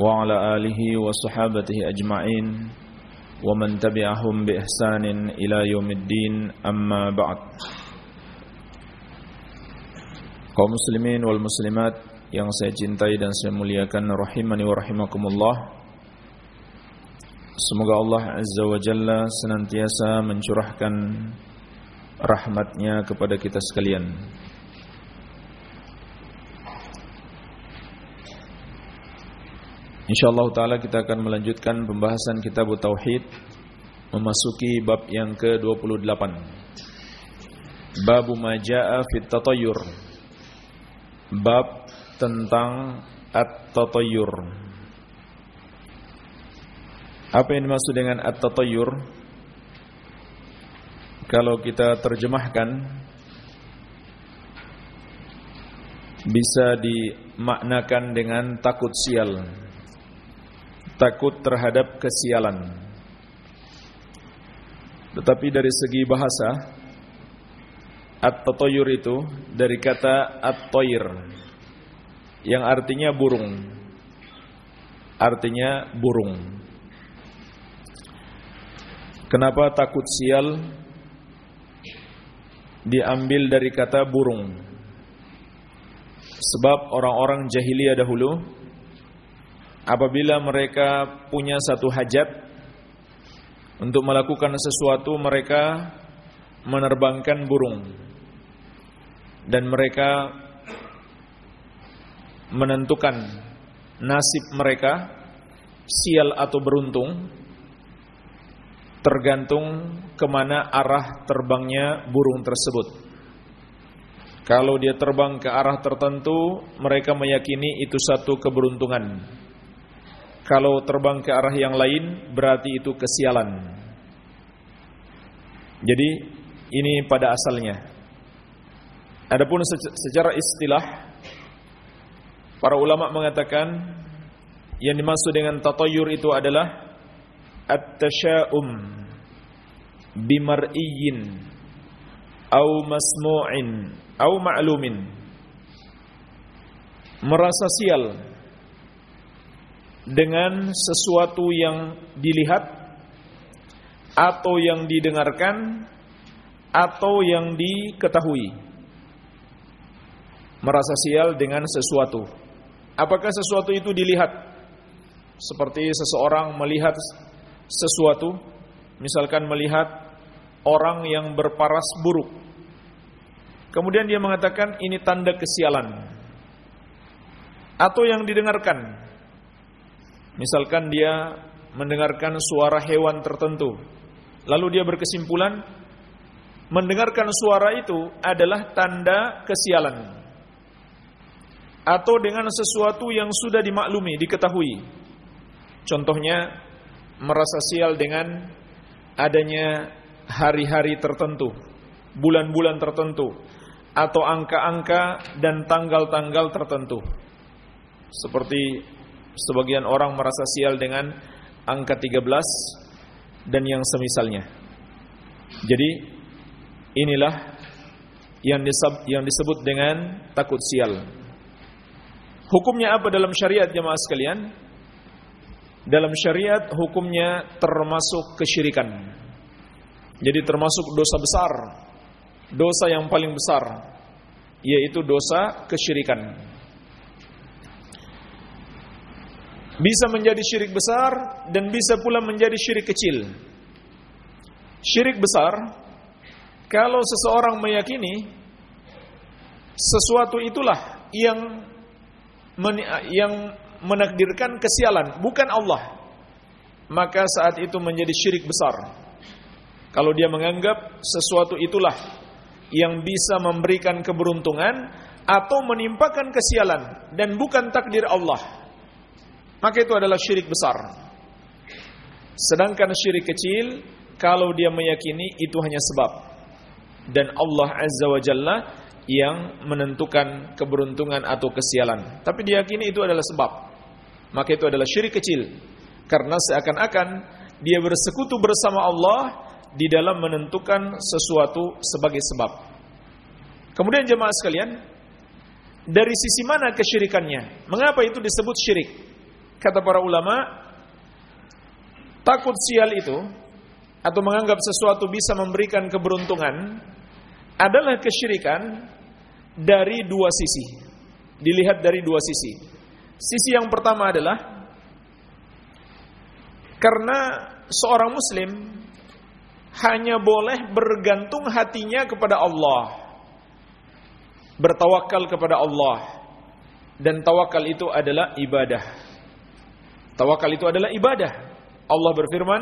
وعلى آله وصحابته أجمعين ومن تبعهم بإحسان إلى يوم الدين أما بعد kaum muslimin wal muslimat yang saya cintai dan saya muliakan rahimani wa rahimakumullah Semoga Allah Azza wa Jalla senantiasa mencurahkan rahmatnya kepada kita sekalian InsyaAllah ta'ala kita akan melanjutkan pembahasan kitab Tauhid Memasuki bab yang ke-28. Babu maja'a fit tatayur Bab tentang at-tatayur Apa yang dimaksud dengan at-tatayur? Kalau kita terjemahkan Bisa dimaknakan dengan takut sial takut terhadap kesialan. Tetapi dari segi bahasa At-tatoyur itu dari kata at-toyir yang artinya burung. Artinya burung. Kenapa takut sial diambil dari kata burung? Sebab orang-orang jahiliyah dahulu apabila mereka punya satu hajat untuk melakukan sesuatu mereka menerbangkan burung. Dan mereka menentukan nasib mereka sial atau beruntung tergantung ke mana arah terbangnya burung tersebut. Kalau dia terbang ke arah tertentu mereka meyakini itu satu keberuntungan kalau terbang ke arah yang lain berarti itu kesialan. Jadi ini pada asalnya. Adapun secara istilah para ulama mengatakan yang dimaksud dengan tatayur itu adalah at-tasya'um bimar'iyyin au masmu'in au ma'lumin merasa sial dengan sesuatu yang dilihat atau yang didengarkan atau yang diketahui. Merasa sial dengan sesuatu. Apakah sesuatu itu dilihat? Seperti seseorang melihat sesuatu, misalkan melihat orang yang berparas buruk. Kemudian dia mengatakan ini tanda kesialan. Atau yang didengarkan, Misalkan dia mendengarkan suara hewan tertentu, lalu dia berkesimpulan mendengarkan suara itu adalah tanda kesialan. Atau dengan sesuatu yang sudah dimaklumi, diketahui. Contohnya merasa sial dengan adanya hari-hari tertentu, bulan-bulan tertentu, atau angka-angka dan tanggal-tanggal tertentu. Seperti sebagian orang merasa sial dengan angka 13 dan yang semisalnya. Jadi inilah yang disebut, yang disebut dengan takut sial. Hukumnya apa dalam syariat jemaah sekalian? Dalam syariat hukumnya termasuk kesyirikan. Jadi termasuk dosa besar. Dosa yang paling besar yaitu dosa kesyirikan. Bisa menjadi syirik besar dan bisa pula menjadi syirik kecil. Syirik besar kalau seseorang meyakini sesuatu itulah yang men, yang menakdirkan kesialan, bukan Allah. Maka saat itu menjadi syirik besar. Kalau dia menganggap sesuatu itulah yang bisa memberikan keberuntungan atau menimpakan kesialan dan bukan takdir Allah maka itu adalah syirik besar. Sedangkan syirik kecil kalau dia meyakini itu hanya sebab dan Allah Azza wa Jalla yang menentukan keberuntungan atau kesialan. Tapi dia yakini itu adalah sebab. Maka itu adalah syirik kecil. Karena seakan-akan dia bersekutu bersama Allah di dalam menentukan sesuatu sebagai sebab. Kemudian jemaah sekalian, dari sisi mana kesyirikannya? Mengapa itu disebut syirik? Kata para ulama, takut sial itu atau menganggap sesuatu bisa memberikan keberuntungan adalah kesyirikan dari dua sisi. Dilihat dari dua sisi. Sisi yang pertama adalah karena seorang muslim hanya boleh bergantung hatinya kepada Allah. Bertawakal kepada Allah. Dan tawakal itu adalah ibadah. Tawakal itu adalah ibadah. Allah berfirman,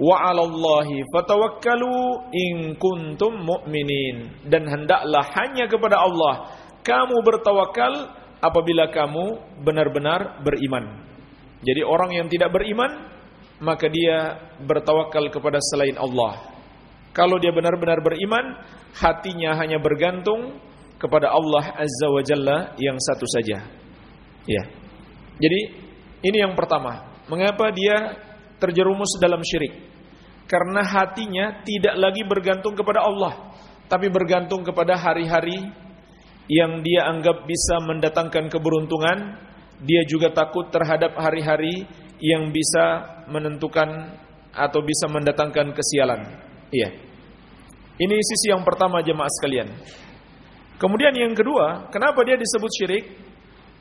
wa 'alallahi fatawakkalu in kuntum mu'minin dan hendaklah hanya kepada Allah kamu bertawakal apabila kamu benar-benar beriman. Jadi orang yang tidak beriman maka dia bertawakal kepada selain Allah. Kalau dia benar-benar beriman, hatinya hanya bergantung kepada Allah Azza wa Jalla yang satu saja. Ya. Jadi ini yang pertama. Mengapa dia terjerumus dalam syirik? karena hatinya tidak lagi bergantung kepada Allah, tapi bergantung kepada hari-hari yang dia anggap bisa mendatangkan keberuntungan. Dia juga takut terhadap hari-hari yang bisa menentukan atau bisa mendatangkan kesialan. Iya. Ini sisi yang pertama jemaah sekalian. Kemudian yang kedua, kenapa dia disebut syirik?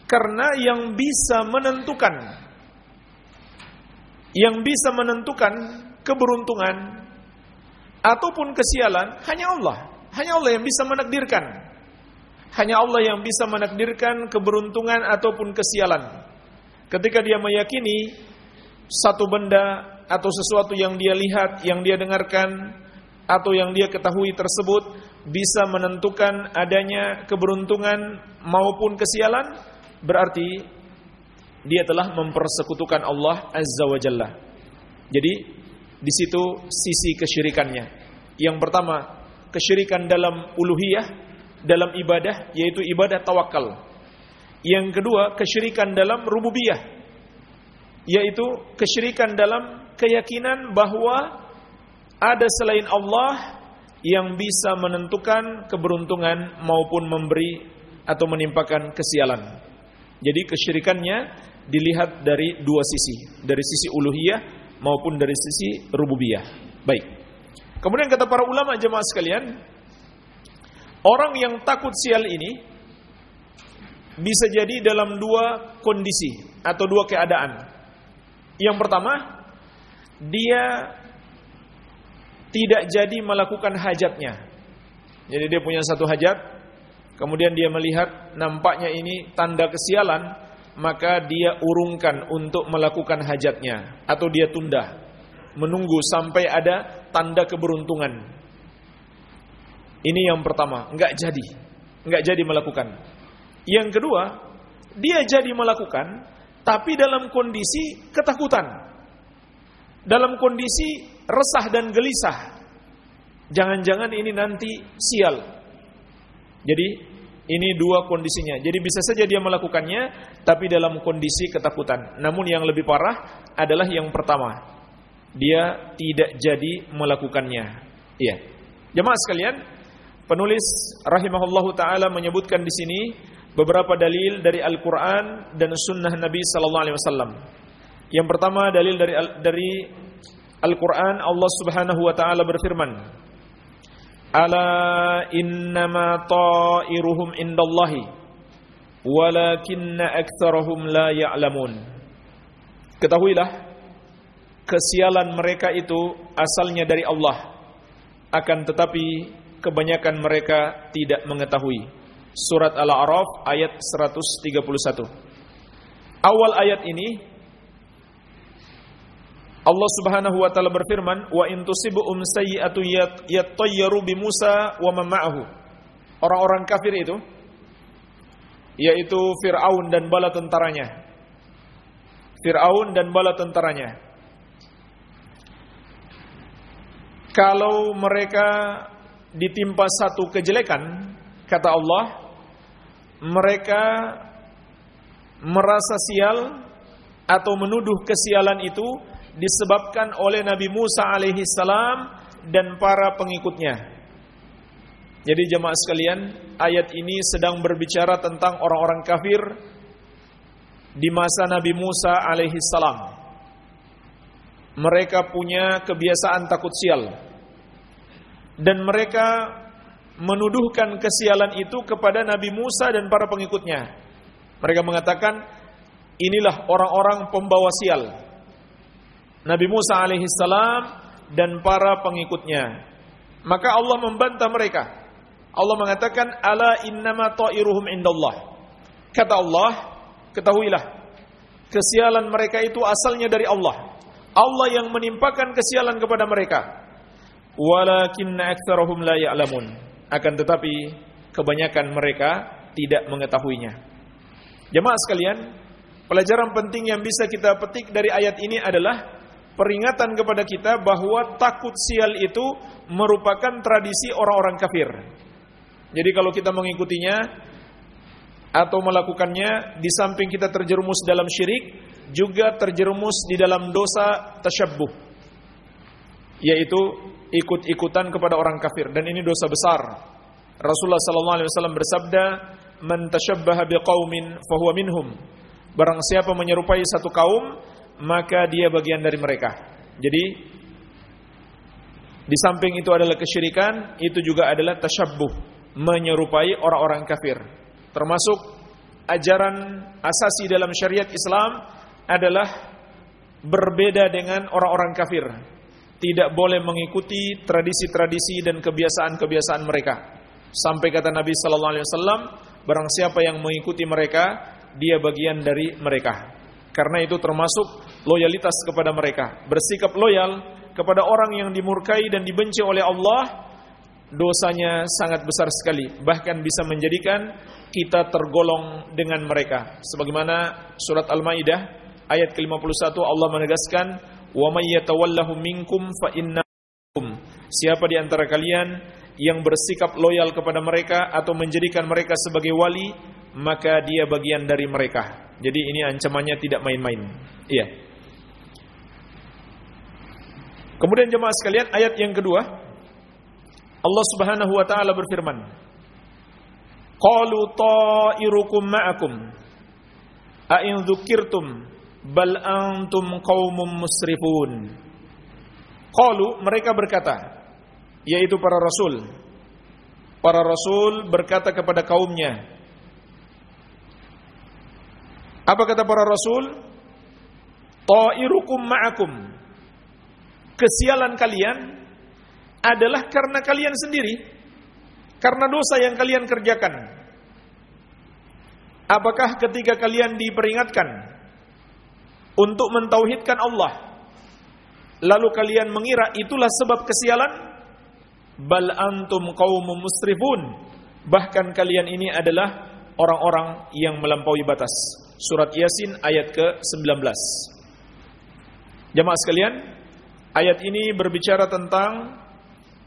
Karena yang bisa menentukan yang bisa menentukan keberuntungan ataupun kesialan hanya Allah. Hanya Allah yang bisa menakdirkan. Hanya Allah yang bisa menakdirkan keberuntungan ataupun kesialan. Ketika dia meyakini satu benda atau sesuatu yang dia lihat, yang dia dengarkan atau yang dia ketahui tersebut bisa menentukan adanya keberuntungan maupun kesialan, berarti dia telah mempersekutukan Allah Azza wa Jalla. Jadi di situ sisi kesyirikannya. Yang pertama, kesyirikan dalam uluhiyah, dalam ibadah yaitu ibadah tawakal. Yang kedua, kesyirikan dalam rububiyah yaitu kesyirikan dalam keyakinan bahwa ada selain Allah yang bisa menentukan keberuntungan maupun memberi atau menimpakan kesialan. Jadi kesyirikannya dilihat dari dua sisi, dari sisi uluhiyah maupun dari sisi rububiyah. Baik. Kemudian kata para ulama jemaah sekalian, orang yang takut sial ini bisa jadi dalam dua kondisi atau dua keadaan. Yang pertama, dia tidak jadi melakukan hajatnya. Jadi dia punya satu hajat, kemudian dia melihat nampaknya ini tanda kesialan, maka dia urungkan untuk melakukan hajatnya atau dia tunda menunggu sampai ada tanda keberuntungan. Ini yang pertama, enggak jadi. Enggak jadi melakukan. Yang kedua, dia jadi melakukan tapi dalam kondisi ketakutan. Dalam kondisi resah dan gelisah. Jangan-jangan ini nanti sial. Jadi ini dua kondisinya. Jadi bisa saja dia melakukannya tapi dalam kondisi ketakutan. Namun yang lebih parah adalah yang pertama. Dia tidak jadi melakukannya. Iya. Jemaah sekalian, penulis rahimahullahu taala menyebutkan di sini beberapa dalil dari Al-Qur'an dan sunnah Nabi sallallahu alaihi wasallam. Yang pertama dalil dari dari Al-Qur'an Allah Subhanahu wa taala berfirman, Ala innama ta'iruhum indallahi walakinna aktsarahum la ya'lamun. Ketahuilah kesialan mereka itu asalnya dari Allah. Akan tetapi kebanyakan mereka tidak mengetahui. Surat Al-A'raf ayat 131. Awal ayat ini Allah Subhanahu wa taala berfirman, "Wa in tusibuhum sayyi'atu yattayyaru bi Musa wa man ma'ahu." Orang-orang kafir itu yaitu Firaun dan bala tentaranya. Fir'aun dan bala tentaranya. Kalau mereka ditimpa satu kejelekan, kata Allah, mereka merasa sial atau menuduh kesialan itu disebabkan oleh Nabi Musa alaihi salam dan para pengikutnya. Jadi jemaah sekalian, ayat ini sedang berbicara tentang orang-orang kafir di masa Nabi Musa alaihi salam. Mereka punya kebiasaan takut sial. Dan mereka menuduhkan kesialan itu kepada Nabi Musa dan para pengikutnya. Mereka mengatakan, inilah orang-orang pembawa sial. Nabi Musa alaihi salam dan para pengikutnya. Maka Allah membantah mereka. Allah mengatakan ala innama ta'iruhum indallah. Kata Allah, ketahuilah kesialan mereka itu asalnya dari Allah. Allah yang menimpakan kesialan kepada mereka. Walakinna aktsarahum la ya'lamun. Akan tetapi kebanyakan mereka tidak mengetahuinya. Jemaah sekalian, pelajaran penting yang bisa kita petik dari ayat ini adalah peringatan kepada kita bahwa takut sial itu merupakan tradisi orang-orang kafir. Jadi kalau kita mengikutinya atau melakukannya di samping kita terjerumus dalam syirik, juga terjerumus di dalam dosa tasyabbuh. Yaitu ikut-ikutan kepada orang kafir dan ini dosa besar. Rasulullah sallallahu alaihi wasallam bersabda, "Man tasyabbaha biqaumin fahuwa minhum." Barang siapa menyerupai satu kaum, maka dia bagian dari mereka. Jadi di samping itu adalah kesyirikan, itu juga adalah tasyabbuh menyerupai orang-orang kafir. Termasuk ajaran asasi dalam syariat Islam adalah berbeda dengan orang-orang kafir. Tidak boleh mengikuti tradisi-tradisi dan kebiasaan-kebiasaan mereka. Sampai kata Nabi sallallahu alaihi wasallam, barang siapa yang mengikuti mereka, dia bagian dari mereka. Karena itu termasuk loyalitas kepada mereka. Bersikap loyal kepada orang yang dimurkai dan dibenci oleh Allah dosanya sangat besar sekali. Bahkan bisa menjadikan kita tergolong dengan mereka. Sebagaimana surat Al-Maidah ayat ke-51 Allah menegaskan wa minkum fa siapa di antara kalian yang bersikap loyal kepada mereka atau menjadikan mereka sebagai wali maka dia bagian dari mereka jadi ini ancamannya tidak main-main iya kemudian jemaah sekalian ayat yang kedua Allah Subhanahu wa taala berfirman, "Qalu ta'irukum ma'akum a in dzukirtum bal antum qaumun musrifun." Qalu mereka berkata, yaitu para rasul. Para rasul berkata kepada kaumnya, apa kata para rasul? Ta'irukum ma'akum. Kesialan kalian adalah karena kalian sendiri, karena dosa yang kalian kerjakan. Apakah ketika kalian diperingatkan untuk mentauhidkan Allah, lalu kalian mengira itulah sebab kesialan? Bal antum qaumun musrifun. Bahkan kalian ini adalah orang-orang yang melampaui batas. Surat Yasin ayat ke-19. Jamaah sekalian, ayat ini berbicara tentang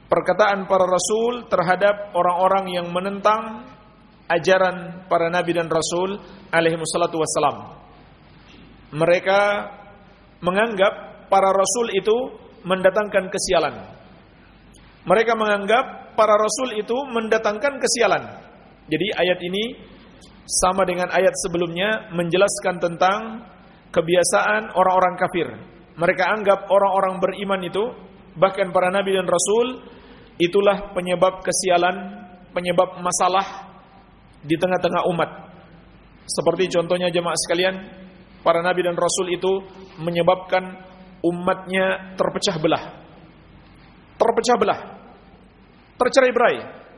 perkataan para rasul terhadap orang-orang yang menentang ajaran para nabi dan rasul alaihi wassalatu wassalam. Mereka menganggap para rasul itu mendatangkan kesialan. Mereka menganggap para rasul itu mendatangkan kesialan. Jadi ayat ini sama dengan ayat sebelumnya menjelaskan tentang kebiasaan orang-orang kafir. Mereka anggap orang-orang beriman itu bahkan para nabi dan rasul Itulah penyebab kesialan, penyebab masalah di tengah-tengah umat. Seperti contohnya jemaah sekalian, para nabi dan rasul itu menyebabkan umatnya terpecah belah. Terpecah belah. Tercerai-berai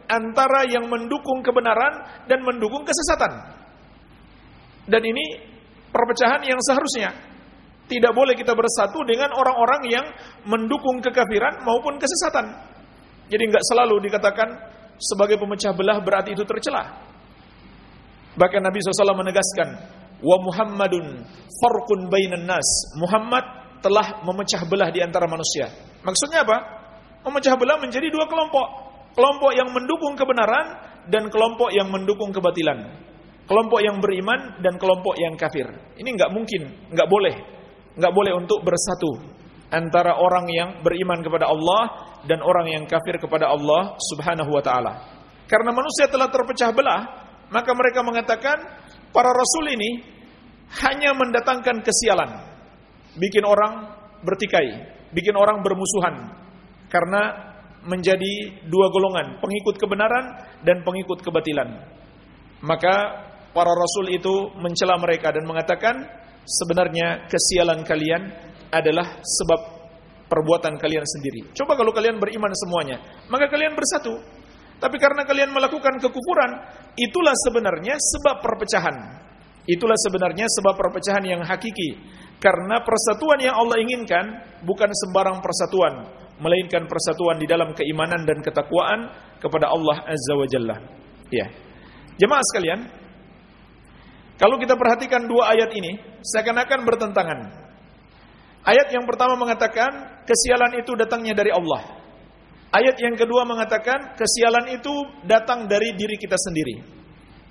antara yang mendukung kebenaran dan mendukung kesesatan. Dan ini perpecahan yang seharusnya tidak boleh kita bersatu dengan orang-orang yang mendukung kekafiran maupun kesesatan. Jadi nggak selalu dikatakan sebagai pemecah belah berarti itu tercela. Bahkan Nabi SAW menegaskan, wa Muhammadun farqun bainan nas. Muhammad telah memecah belah di antara manusia. Maksudnya apa? Memecah belah menjadi dua kelompok. Kelompok yang mendukung kebenaran dan kelompok yang mendukung kebatilan. Kelompok yang beriman dan kelompok yang kafir. Ini nggak mungkin, nggak boleh, nggak boleh untuk bersatu antara orang yang beriman kepada Allah dan orang yang kafir kepada Allah Subhanahu wa taala. Karena manusia telah terpecah belah, maka mereka mengatakan para rasul ini hanya mendatangkan kesialan, bikin orang bertikai, bikin orang bermusuhan. Karena menjadi dua golongan, pengikut kebenaran dan pengikut kebatilan. Maka para rasul itu mencela mereka dan mengatakan sebenarnya kesialan kalian adalah sebab perbuatan kalian sendiri. Coba kalau kalian beriman semuanya, maka kalian bersatu. Tapi karena kalian melakukan kekufuran, itulah sebenarnya sebab perpecahan. Itulah sebenarnya sebab perpecahan yang hakiki. Karena persatuan yang Allah inginkan bukan sembarang persatuan, melainkan persatuan di dalam keimanan dan ketakwaan kepada Allah Azza wa Jalla. Ya. Jemaah sekalian, kalau kita perhatikan dua ayat ini, seakan-akan bertentangan. Ayat yang pertama mengatakan kesialan itu datangnya dari Allah. Ayat yang kedua mengatakan kesialan itu datang dari diri kita sendiri.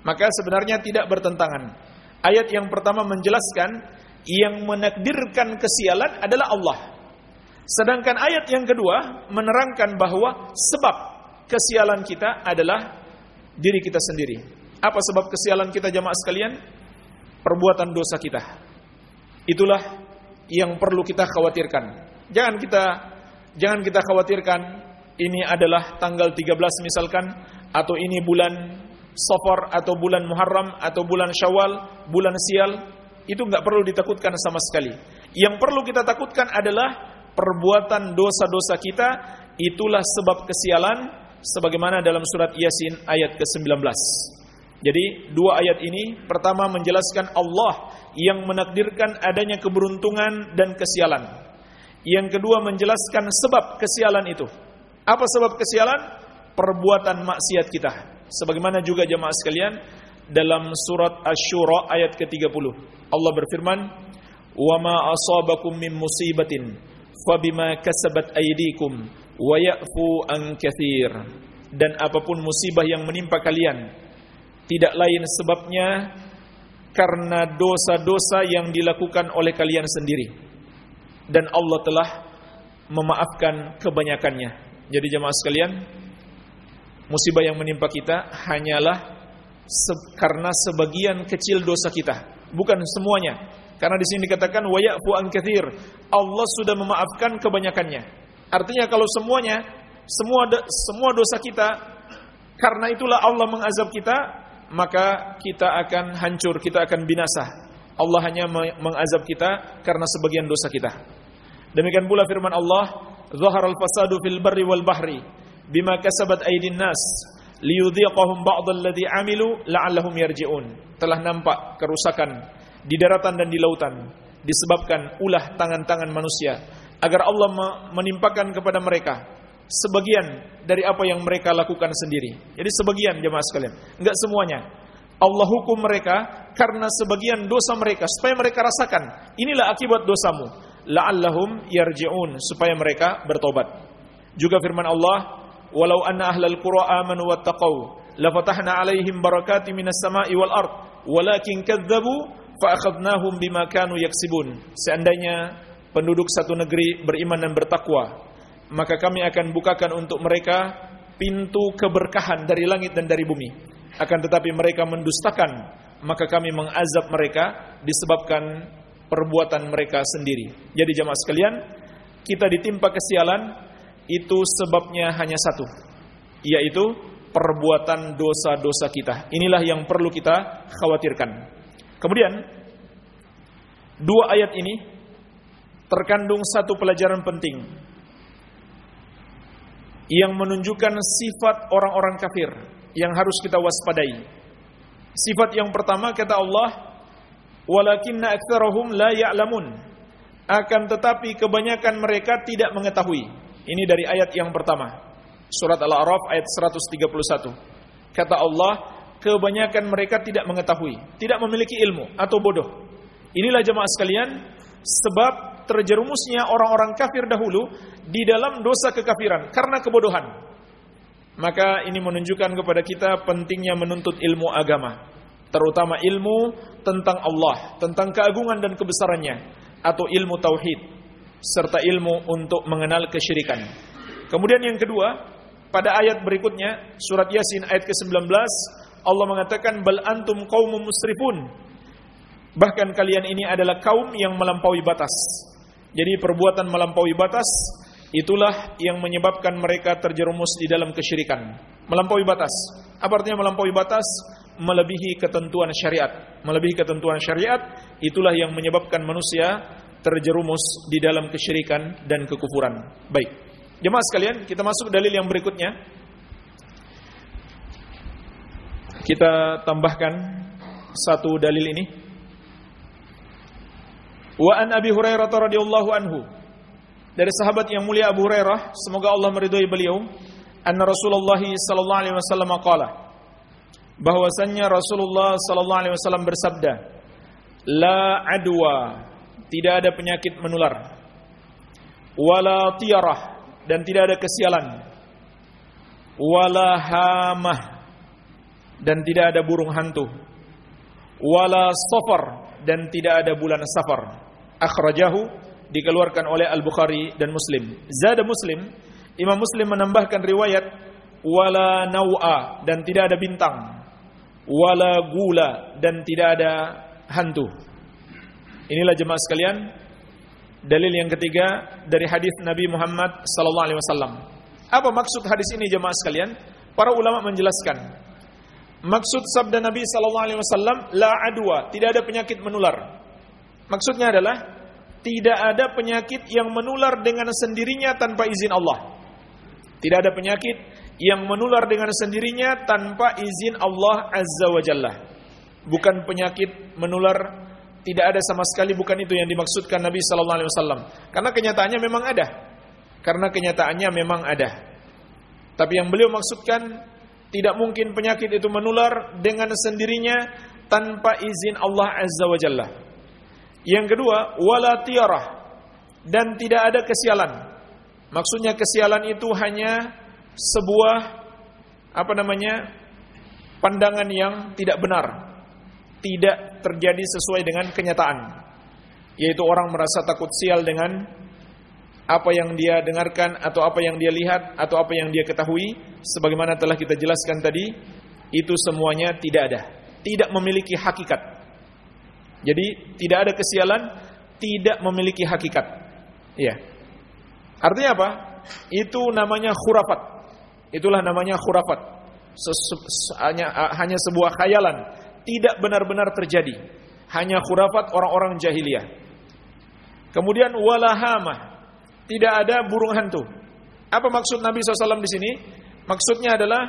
Maka sebenarnya tidak bertentangan. Ayat yang pertama menjelaskan yang menakdirkan kesialan adalah Allah. Sedangkan ayat yang kedua menerangkan bahwa sebab kesialan kita adalah diri kita sendiri. Apa sebab kesialan kita jamaah sekalian? Perbuatan dosa kita. Itulah yang perlu kita khawatirkan. Jangan kita jangan kita khawatirkan ini adalah tanggal 13 misalkan atau ini bulan Safar atau bulan Muharram atau bulan Syawal, bulan Sial, itu nggak perlu ditakutkan sama sekali. Yang perlu kita takutkan adalah perbuatan dosa-dosa kita itulah sebab kesialan sebagaimana dalam surat Yasin ayat ke-19. Jadi dua ayat ini pertama menjelaskan Allah yang menakdirkan adanya keberuntungan dan kesialan. Yang kedua menjelaskan sebab kesialan itu. Apa sebab kesialan? Perbuatan maksiat kita. Sebagaimana juga jemaah sekalian dalam surat Asy-Syura ayat ke-30. Allah berfirman, "Wa ma asabakum min musibatin fabima kasabat aydikum wa ya'fu an katsir dan apa pun musibah yang menimpa kalian tidak lain sebabnya karena dosa-dosa yang dilakukan oleh kalian sendiri. Dan Allah telah memaafkan kebanyakannya. Jadi jemaah sekalian musibah yang menimpa kita hanyalah se karena sebagian kecil dosa kita. Bukan semuanya karena di sini dikatakan wa ya'fu an katsir. Allah sudah memaafkan kebanyakannya. Artinya kalau semuanya semua semua dosa kita karena itulah Allah mengazab kita, maka kita akan hancur, kita akan binasa. Allah hanya mengazab kita karena sebagian dosa kita. Demikian pula firman Allah, "Zaharal fasadu fil barri wal bahri bima kasabat aydin nas liyudhiqahum ba'd alladhi 'amilu la'allahum yarji'un." Telah nampak kerusakan di daratan dan di lautan disebabkan ulah tangan-tangan manusia agar Allah menimpakan kepada mereka sebagian dari apa yang mereka lakukan sendiri. Jadi sebagian jemaah sekalian, enggak semuanya. Allah hukum mereka karena sebagian dosa mereka supaya mereka rasakan inilah akibat dosamu la'allahum yarji'un supaya mereka bertobat. Juga firman Allah, "Walau anna ahlal qura amanu wattaqau 'alaihim barakatim minas sama'i wal ard, walakin kadzdzabu fa'akhadnahum bima kanu yaksibun. Seandainya penduduk satu negeri beriman dan bertakwa, maka kami akan bukakan untuk mereka pintu keberkahan dari langit dan dari bumi. Akan tetapi mereka mendustakan, maka kami mengazab mereka disebabkan perbuatan mereka sendiri. Jadi jamaah sekalian, kita ditimpa kesialan itu sebabnya hanya satu, yaitu perbuatan dosa-dosa kita. Inilah yang perlu kita khawatirkan. Kemudian dua ayat ini terkandung satu pelajaran penting yang menunjukkan sifat orang-orang kafir yang harus kita waspadai. Sifat yang pertama kata Allah, "Walakinna aktsarahum la ya'lamun." Akan tetapi kebanyakan mereka tidak mengetahui. Ini dari ayat yang pertama. Surat Al-A'raf ayat 131. Kata Allah, kebanyakan mereka tidak mengetahui, tidak memiliki ilmu atau bodoh. Inilah jemaah sekalian sebab terjerumusnya orang-orang kafir dahulu di dalam dosa kekafiran karena kebodohan. Maka ini menunjukkan kepada kita pentingnya menuntut ilmu agama, terutama ilmu tentang Allah, tentang keagungan dan kebesarannya atau ilmu tauhid serta ilmu untuk mengenal kesyirikan. Kemudian yang kedua, pada ayat berikutnya surat Yasin ayat ke-19 Allah mengatakan bal antum qaumun musrifun. Bahkan kalian ini adalah kaum yang melampaui batas. Jadi perbuatan melampaui batas itulah yang menyebabkan mereka terjerumus di dalam kesyirikan. Melampaui batas. Apa artinya melampaui batas? Melebihi ketentuan syariat. Melebihi ketentuan syariat itulah yang menyebabkan manusia terjerumus di dalam kesyirikan dan kekufuran. Baik. Jemaah sekalian, kita masuk dalil yang berikutnya. Kita tambahkan satu dalil ini. Wa an Abi Hurairah radhiyallahu anhu. Dari sahabat yang mulia Abu Hurairah semoga Allah meridhai beliau anna Rasulullah sallallahu alaihi wasallam qala bahwasannya Rasulullah sallallahu alaihi wasallam bersabda la adwa. Tidak ada penyakit menular. Wala tiarah dan tidak ada kesialan. Wala hamah dan tidak ada burung hantu. Wala safar dan tidak ada bulan safar. Akhrajahu dikeluarkan oleh Al-Bukhari dan Muslim. Zada Muslim Imam Muslim menambahkan riwayat wala nawa dan tidak ada bintang. Wala gula dan tidak ada hantu. Inilah jemaah sekalian dalil yang ketiga dari hadis Nabi Muhammad sallallahu alaihi wasallam. Apa maksud hadis ini jemaah sekalian? Para ulama menjelaskan Maksud sabda Nabi sallallahu alaihi wasallam la adwa, tidak ada penyakit menular. Maksudnya adalah tidak ada penyakit yang menular dengan sendirinya tanpa izin Allah. Tidak ada penyakit yang menular dengan sendirinya tanpa izin Allah Azza wa Jalla. Bukan penyakit menular tidak ada sama sekali bukan itu yang dimaksudkan Nabi sallallahu alaihi wasallam. Karena kenyataannya memang ada. Karena kenyataannya memang ada. Tapi yang beliau maksudkan tidak mungkin penyakit itu menular dengan sendirinya tanpa izin Allah Azza wa Jalla. Yang kedua, wala tiarah dan tidak ada kesialan. Maksudnya kesialan itu hanya sebuah apa namanya? pandangan yang tidak benar. Tidak terjadi sesuai dengan kenyataan. Yaitu orang merasa takut sial dengan apa yang dia dengarkan atau apa yang dia lihat atau apa yang dia ketahui sebagaimana telah kita jelaskan tadi itu semuanya tidak ada. Tidak memiliki hakikat. Jadi tidak ada kesialan tidak memiliki hakikat. Ya artinya apa? Itu namanya khurafat. Itulah namanya khurafat. Hanya hanya sebuah khayalan. Tidak benar-benar terjadi. Hanya khurafat orang-orang jahiliyah. Kemudian walahamah tidak ada burung hantu. Apa maksud Nabi SAW di sini? Maksudnya adalah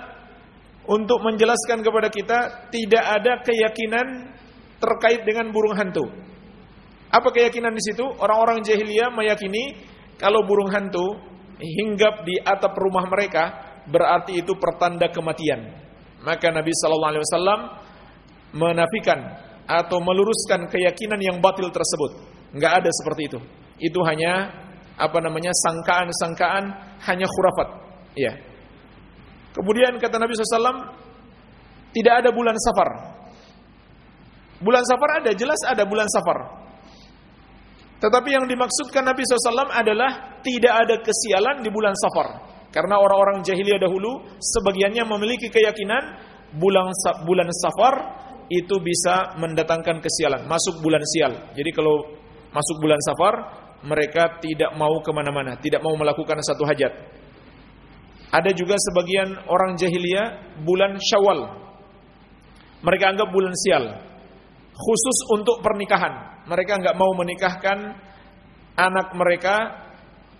untuk menjelaskan kepada kita tidak ada keyakinan terkait dengan burung hantu. Apa keyakinan di situ? Orang-orang jahiliyah meyakini kalau burung hantu hinggap di atap rumah mereka berarti itu pertanda kematian. Maka Nabi Shallallahu Alaihi Wasallam menafikan atau meluruskan keyakinan yang batil tersebut. Enggak ada seperti itu. Itu hanya apa namanya sangkaan-sangkaan hanya khurafat. Ya. Kemudian kata Nabi SAW, tidak ada bulan safar. Bulan safar ada, jelas ada bulan safar. Tetapi yang dimaksudkan Nabi SAW adalah tidak ada kesialan di bulan safar. Karena orang-orang jahiliyah dahulu sebagiannya memiliki keyakinan bulan bulan safar itu bisa mendatangkan kesialan, masuk bulan sial. Jadi kalau masuk bulan safar mereka tidak mau ke mana-mana, tidak mau melakukan satu hajat. Ada juga sebagian orang jahiliyah bulan Syawal. Mereka anggap bulan sial. Khusus untuk pernikahan. Mereka enggak mau menikahkan anak mereka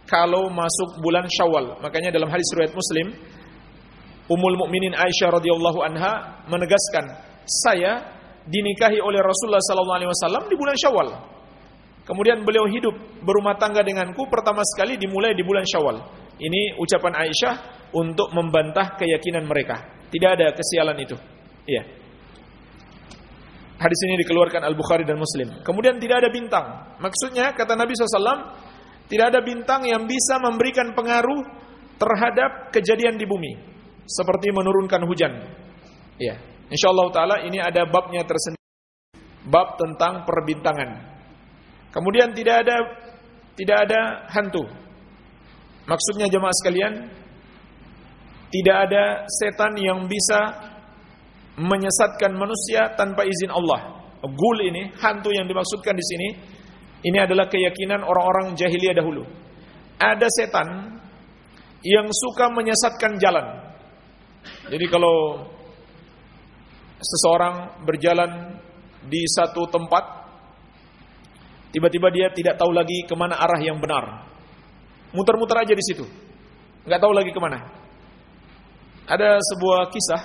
kalau masuk bulan Syawal. Makanya dalam hadis riwayat Muslim, Ummul Mukminin Aisyah radhiyallahu anha menegaskan, saya dinikahi oleh Rasulullah wasallam di bulan Syawal. Kemudian beliau hidup berumah tangga denganku pertama sekali dimulai di bulan Syawal. Ini ucapan Aisyah untuk membantah keyakinan mereka. Tidak ada kesialan itu. Iya. Hadis ini dikeluarkan Al-Bukhari dan Muslim. Kemudian tidak ada bintang. Maksudnya kata Nabi SAW, tidak ada bintang yang bisa memberikan pengaruh terhadap kejadian di bumi. Seperti menurunkan hujan. Ya. InsyaAllah ta'ala ini ada babnya tersendiri. Bab tentang perbintangan. Kemudian tidak ada tidak ada hantu. Maksudnya jemaah sekalian, tidak ada setan yang bisa menyesatkan manusia tanpa izin Allah. Gul ini, hantu yang dimaksudkan di sini, ini adalah keyakinan orang-orang jahiliyah dahulu. Ada setan yang suka menyesatkan jalan. Jadi kalau seseorang berjalan di satu tempat, tiba-tiba dia tidak tahu lagi ke mana arah yang benar. Muter-muter aja di situ, nggak tahu lagi ke mana. Ada sebuah kisah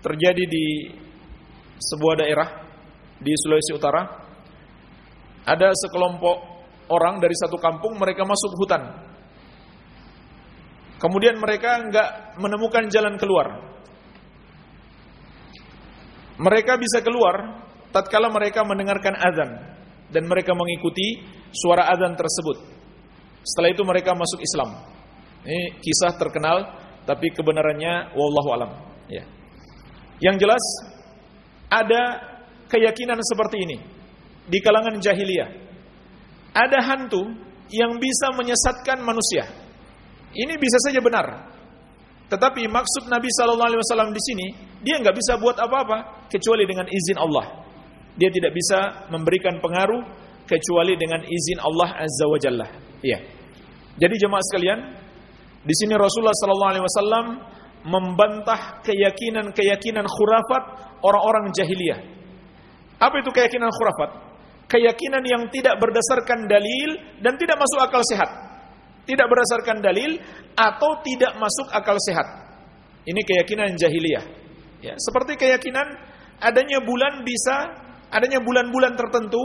terjadi di sebuah daerah di Sulawesi Utara. Ada sekelompok orang dari satu kampung mereka masuk hutan. Kemudian mereka enggak menemukan jalan keluar. Mereka bisa keluar tatkala mereka mendengarkan azan dan mereka mengikuti suara azan tersebut. Setelah itu mereka masuk Islam. Ini kisah terkenal tapi kebenarannya wallahu alam, ya. Yang jelas ada keyakinan seperti ini di kalangan jahiliyah. Ada hantu yang bisa menyesatkan manusia. Ini bisa saja benar. Tetapi maksud Nabi Shallallahu Alaihi Wasallam di sini, dia nggak bisa buat apa-apa kecuali dengan izin Allah. Dia tidak bisa memberikan pengaruh kecuali dengan izin Allah Azza wa Jalla. Iya. Jadi jemaah sekalian, di sini Rasulullah Shallallahu Alaihi Wasallam membantah keyakinan-keyakinan khurafat orang-orang jahiliyah. Apa itu keyakinan khurafat? Keyakinan yang tidak berdasarkan dalil dan tidak masuk akal sehat. Tidak berdasarkan dalil atau tidak masuk akal sehat. Ini keyakinan jahiliyah. Ya, seperti keyakinan adanya bulan bisa adanya bulan-bulan tertentu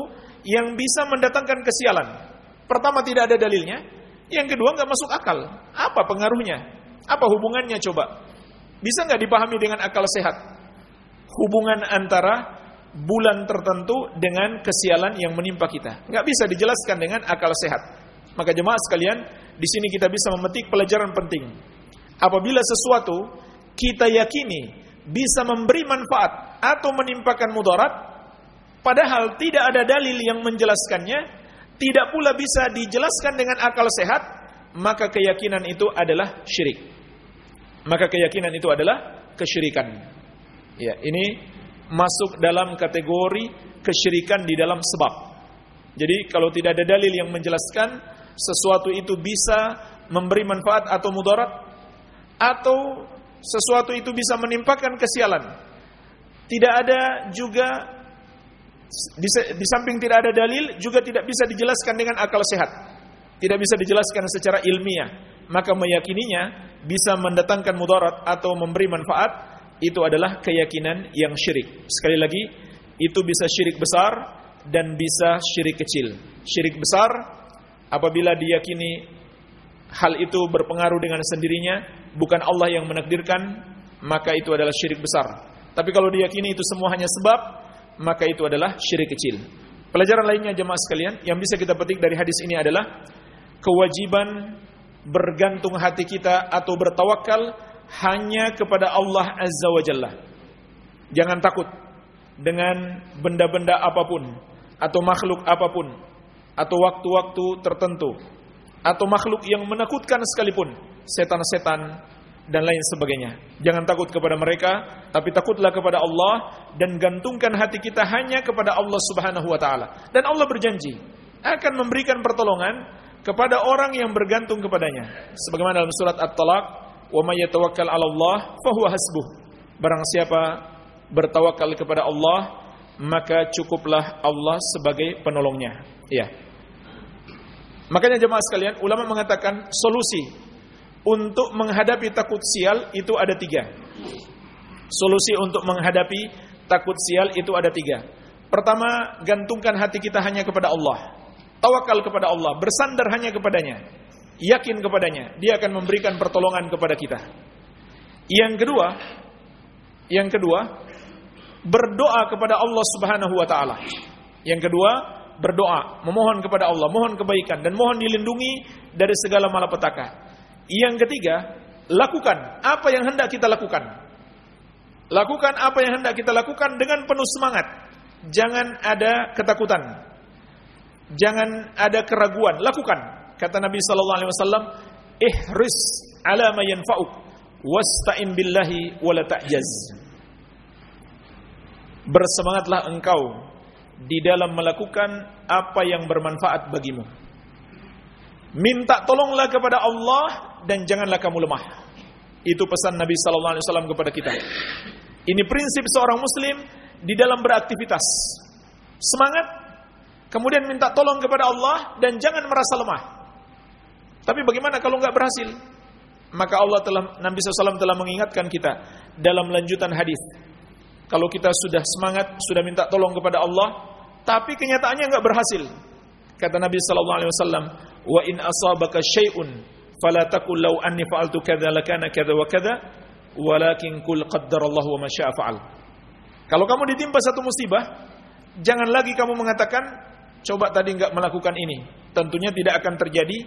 yang bisa mendatangkan kesialan. Pertama tidak ada dalilnya, yang kedua nggak masuk akal. Apa pengaruhnya? Apa hubungannya coba? Bisa nggak dipahami dengan akal sehat? Hubungan antara bulan tertentu dengan kesialan yang menimpa kita. Nggak bisa dijelaskan dengan akal sehat. Maka jemaah sekalian, di sini kita bisa memetik pelajaran penting. Apabila sesuatu kita yakini bisa memberi manfaat atau menimpakan mudarat, padahal tidak ada dalil yang menjelaskannya, tidak pula bisa dijelaskan dengan akal sehat, maka keyakinan itu adalah syirik maka keyakinan itu adalah kesyirikan. Ya, ini masuk dalam kategori kesyirikan di dalam sebab. Jadi kalau tidak ada dalil yang menjelaskan sesuatu itu bisa memberi manfaat atau mudarat atau sesuatu itu bisa menimpakan kesialan. Tidak ada juga di samping tidak ada dalil juga tidak bisa dijelaskan dengan akal sehat. Tidak bisa dijelaskan secara ilmiah. Maka meyakininya bisa mendatangkan mudarat atau memberi manfaat itu adalah keyakinan yang syirik. Sekali lagi, itu bisa syirik besar dan bisa syirik kecil. Syirik besar apabila diyakini hal itu berpengaruh dengan sendirinya, bukan Allah yang menakdirkan, maka itu adalah syirik besar. Tapi kalau diyakini itu semua hanya sebab, maka itu adalah syirik kecil. Pelajaran lainnya jemaah sekalian yang bisa kita petik dari hadis ini adalah kewajiban bergantung hati kita atau bertawakal hanya kepada Allah Azza wa Jalla. Jangan takut dengan benda-benda apa pun atau makhluk apa pun atau waktu-waktu tertentu atau makhluk yang menakutkan sekalipun, setan-setan dan lain sebagainya. Jangan takut kepada mereka, tapi takutlah kepada Allah dan gantungkan hati kita hanya kepada Allah Subhanahu wa taala. Dan Allah berjanji akan memberikan pertolongan kepada orang yang bergantung kepadanya. Sebagaimana dalam surat At-Talaq, "Wa may yatawakkal 'ala Allah fahuwa hasbuh." Barang siapa bertawakal kepada Allah, maka cukuplah Allah sebagai penolongnya. Ya. Makanya jemaah sekalian, ulama mengatakan solusi untuk menghadapi takut sial itu ada tiga. Solusi untuk menghadapi takut sial itu ada tiga. Pertama, gantungkan hati kita hanya kepada Allah. Tawakal kepada Allah, bersandar hanya kepadanya. Yakin kepadanya, dia akan memberikan pertolongan kepada kita. Yang kedua, yang kedua, berdoa kepada Allah Subhanahu wa taala. Yang kedua, berdoa, memohon kepada Allah, mohon kebaikan dan mohon dilindungi dari segala malapetaka. Yang ketiga, lakukan apa yang hendak kita lakukan. Lakukan apa yang hendak kita lakukan dengan penuh semangat. Jangan ada ketakutan. Jangan ada keraguan. Lakukan. Kata Nabi sallallahu alaihi wasallam, "Ihris ala ma yanfa'uk wasta'in billahi wa la ta'jaz." Bersemangatlah engkau di dalam melakukan apa yang bermanfaat bagimu. Minta tolonglah kepada Allah dan janganlah kamu lemah. Itu pesan Nabi sallallahu alaihi wasallam kepada kita. Ini prinsip seorang muslim di dalam beraktivitas. Semangat, kemudian minta tolong kepada Allah dan jangan merasa lemah. Tapi bagaimana kalau nggak berhasil? Maka Allah telah Nabi SAW telah mengingatkan kita dalam lanjutan hadis. Kalau kita sudah semangat, sudah minta tolong kepada Allah, tapi kenyataannya nggak berhasil. Kata Nabi sallallahu alaihi wasallam, "Wa in asabaka syai'un fala taqul law anni fa'altu kadza lakana kadza wa kadza, walakin qul qaddarallahu wa ma syaa fa'al." Kalau kamu ditimpa satu musibah, jangan lagi kamu mengatakan, "Coba tadi nggak melakukan ini." Tentunya tidak akan terjadi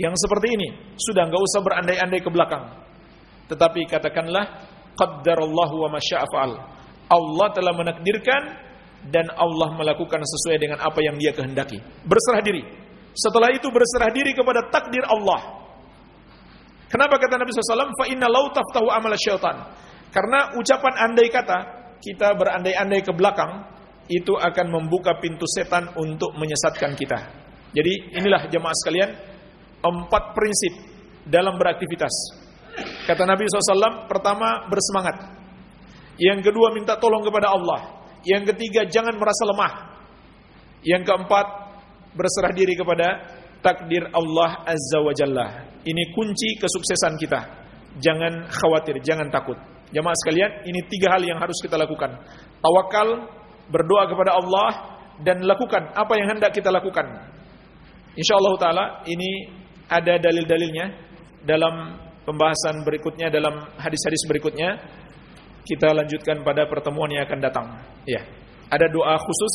yang seperti ini. Sudah nggak usah berandai-andai ke belakang. Tetapi katakanlah, "Qaddarallahu wa ma fa'al." Allah telah menakdirkan dan Allah melakukan sesuai dengan apa yang dia kehendaki. Berserah diri. Setelah itu berserah diri kepada takdir Allah. Kenapa kata Nabi SAW? Fa inna lau taftahu amal syaitan. Karena ucapan andai kata, kita berandai-andai ke belakang, itu akan membuka pintu setan untuk menyesatkan kita. Jadi inilah jemaah sekalian, empat prinsip dalam beraktivitas. Kata Nabi SAW, pertama bersemangat. Yang kedua minta tolong kepada Allah. Yang ketiga, jangan merasa lemah. Yang keempat, berserah diri kepada takdir Allah Azza wa Jalla. Ini kunci kesuksesan kita. Jangan khawatir, jangan takut. Jamaah sekalian, ini tiga hal yang harus kita lakukan. Tawakal, berdoa kepada Allah, dan lakukan apa yang hendak kita lakukan. Insya Allah Ta'ala, ini ada dalil-dalilnya dalam pembahasan berikutnya, dalam hadis-hadis berikutnya kita lanjutkan pada pertemuan yang akan datang. Ya. Ada doa khusus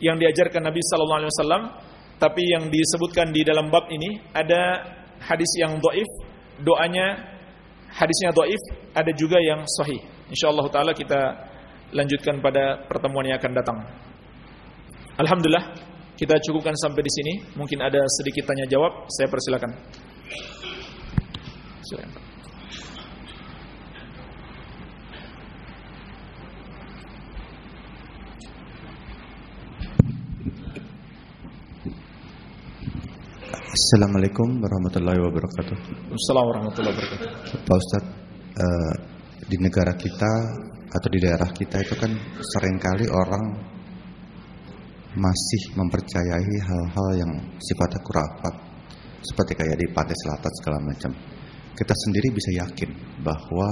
yang diajarkan Nabi wasallam, tapi yang disebutkan di dalam bab ini ada hadis yang dhaif, doanya hadisnya dhaif, ada juga yang sahih. Insyaallah taala kita lanjutkan pada pertemuan yang akan datang. Alhamdulillah, kita cukupkan sampai di sini. Mungkin ada sedikit tanya jawab, saya persilakan. Silakan. Assalamualaikum warahmatullahi wabarakatuh. Assalamualaikum warahmatullahi wabarakatuh. Pak Ustadz, uh, di negara kita atau di daerah kita itu kan sering kali orang masih mempercayai hal-hal yang sifatnya kurafat seperti kayak di pantai selatan segala macam. Kita sendiri bisa yakin bahwa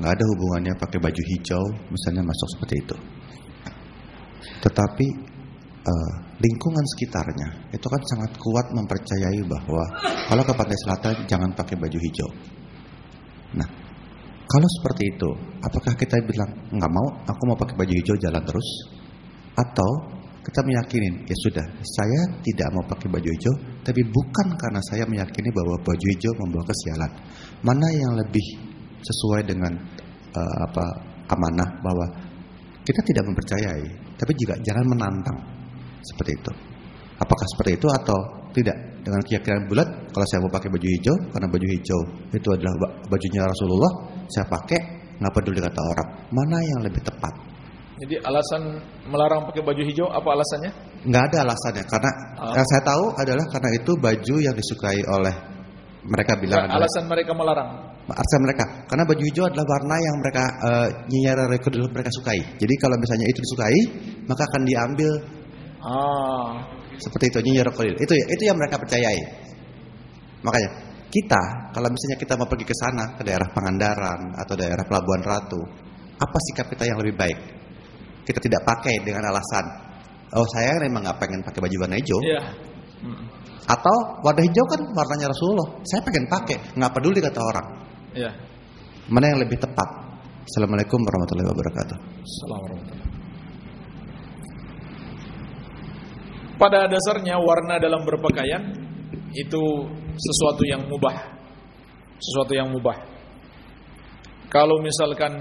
nggak ada hubungannya pakai baju hijau misalnya masuk seperti itu. Tetapi uh, lingkungan sekitarnya itu kan sangat kuat mempercayai bahwa kalau ke pantai selatan jangan pakai baju hijau. Nah, kalau seperti itu, apakah kita bilang nggak mau, aku mau pakai baju hijau jalan terus, atau kita meyakini ya sudah, saya tidak mau pakai baju hijau, tapi bukan karena saya meyakini bahwa baju hijau membawa kesialan. Mana yang lebih sesuai dengan uh, apa amanah bahwa kita tidak mempercayai, tapi juga jangan menantang seperti itu. Apakah seperti itu atau tidak? Dengan keyakinan bulat, kalau saya mau pakai baju hijau, karena baju hijau itu adalah bajunya Rasulullah, saya pakai, nggak peduli kata orang. Mana yang lebih tepat? Jadi alasan melarang pakai baju hijau apa alasannya? Nggak ada alasannya, karena oh. yang saya tahu adalah karena itu baju yang disukai oleh mereka bilang. Nah, alasan mereka melarang? Alasan mereka, karena baju hijau adalah warna yang mereka uh, nyinyir mereka sukai. Jadi kalau misalnya itu disukai, maka akan diambil Ah, seperti itu nyinyir Khalil. Itu ya, itu yang mereka percayai. Makanya kita kalau misalnya kita mau pergi ke sana ke daerah Pangandaran atau daerah Pelabuhan Ratu, apa sikap kita yang lebih baik? Kita tidak pakai dengan alasan oh saya memang nggak pengen pakai baju warna hijau. Iya. Atau warna hijau kan warnanya Rasulullah. Saya pengen pakai, nggak peduli kata orang. Iya. Mana yang lebih tepat? Assalamualaikum warahmatullahi wabarakatuh. Assalamualaikum warahmatullahi wabarakatuh. Pada dasarnya warna dalam berpakaian itu sesuatu yang mubah. Sesuatu yang mubah. Kalau misalkan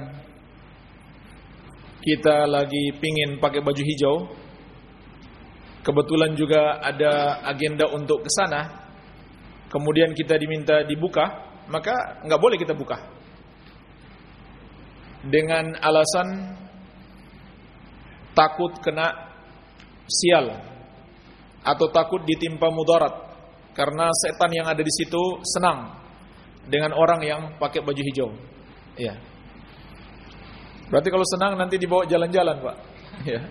kita lagi pingin pakai baju hijau, kebetulan juga ada agenda untuk ke sana, kemudian kita diminta dibuka, maka nggak boleh kita buka. Dengan alasan takut kena sial atau takut ditimpa mudarat karena setan yang ada di situ senang dengan orang yang pakai baju hijau. Ya. Berarti kalau senang nanti dibawa jalan-jalan, Pak. Ya.